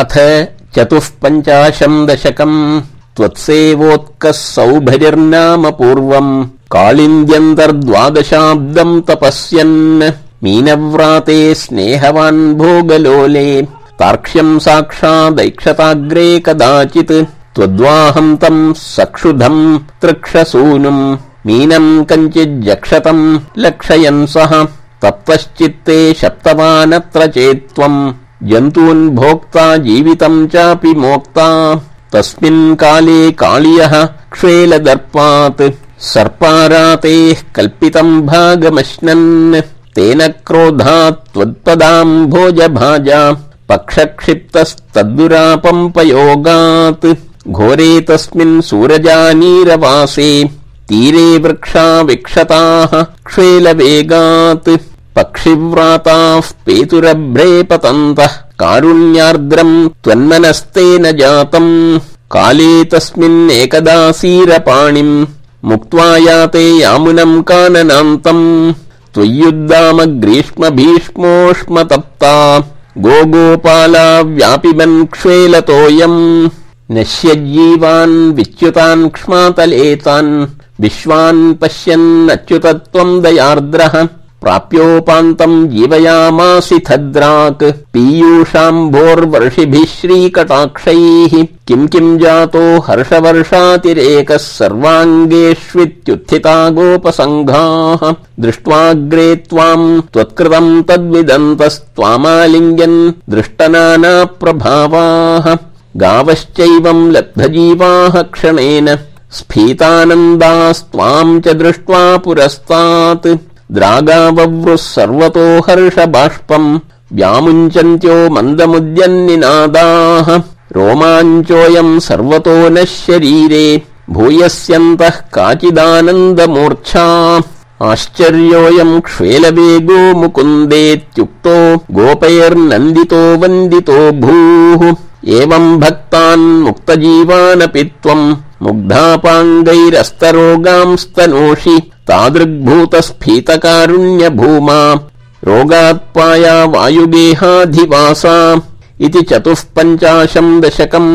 अथ चतुः पञ्चाशम् दशकम् त्वत्सेवोत्कः सौभरिर्नाम पूर्वम् कालिन्द्यन्तर्द्वादशाब्दम् तपस्यन् मीनव्राते स्नेहवान् भोगलोले तार्क्ष्यम् साक्षादैक्षताग्रे कदाचित् त्वद्वाहम् तम् सक्षुधम् तृक्षसूनुम् मीनम् कञ्चिज्जक्षतम् लक्षयन् सः तप्तश्चित्ते शप्तवानत्र चेत्त्वम् जन्तून् भोक्ता जीवितम् चापि मोक्ता। तस्मिन् काले काळियः क्ष्वेलदर्पात्। सर्पारातेः कल्पितम् भागमश्नन्। तेन क्रोधात् त्वत्पदाम् भोजभाजा। पक्षक्षिप्तस्तद्दुरापम्पयोगात् घोरे तस्मिन् सूरजानीरवासे। तीरे वृक्षा विक्षताः क्ष्वेलवेगात् पक्षिव्राताः पेतुरभ्रे पतन्तः कारुण्यार्द्रम् त्वन्मनस्तेन जातम्। काले तस्मिन्नेकदासीरपाणिम् मुक्त्वा याते यामुनम् काननान्तम्। त्वय्युद्दाम ग्रीष्म भीष्मोष्म तप्ता गोगोपाला व्यापिबन् क्ष्वेलतोऽयम् नश्यज्जीवान् विच्युतान् क्ष्मातलेतान्। विश्वान् पश्यन्नच्युत त्वम् दयार्द्रः प्राप्योपान्तम् जीवयामासि थद्राक् पीयूषाम्भोर्वर्षिभिः श्रीकटाक्षैः। किम् किम् जातो हर्षवर्षातिरेकः सर्वाङ्गेष्वित्युत्थिता गोपसङ्घाः। दृष्ट्वाग्रे त्वाम् त्वत्कृतम् तद्विदन्तस्त्वामालिङ्ग्यन् दृष्टनानाप्रभावाः। गावश्चैवम् लब्धजीवाः क्षणेन स्फीतानन्दास्त्वाम् च दृष्ट्वा पुरस्तात् द्रागाववृः सर्वतो हर्षबाष्पम् व्यामुञ्चन्त्यो मन्दमुद्यन्निनादाः। रोमाञ्चोऽयम् सर्वतो नः शरीरे भूयस्यन्तः काचिदानन्दमूर्च्छा। आश्चर्योऽयम् क्ष्वेलवेगो मुकुन्देत्युक्तो गोपैर्नन्दितो वन्दितो भूः। एवम् भक्तान् मुक्तजीवानपि त्वम् मुग्धापाङ्गैरस्तरोगांस्तनोषि तादृग्भूतस्फीतकारुण्य भूमा रोगात्पाया वायुगेहाधिवासा इति चतुः पञ्चाशम् दशकम्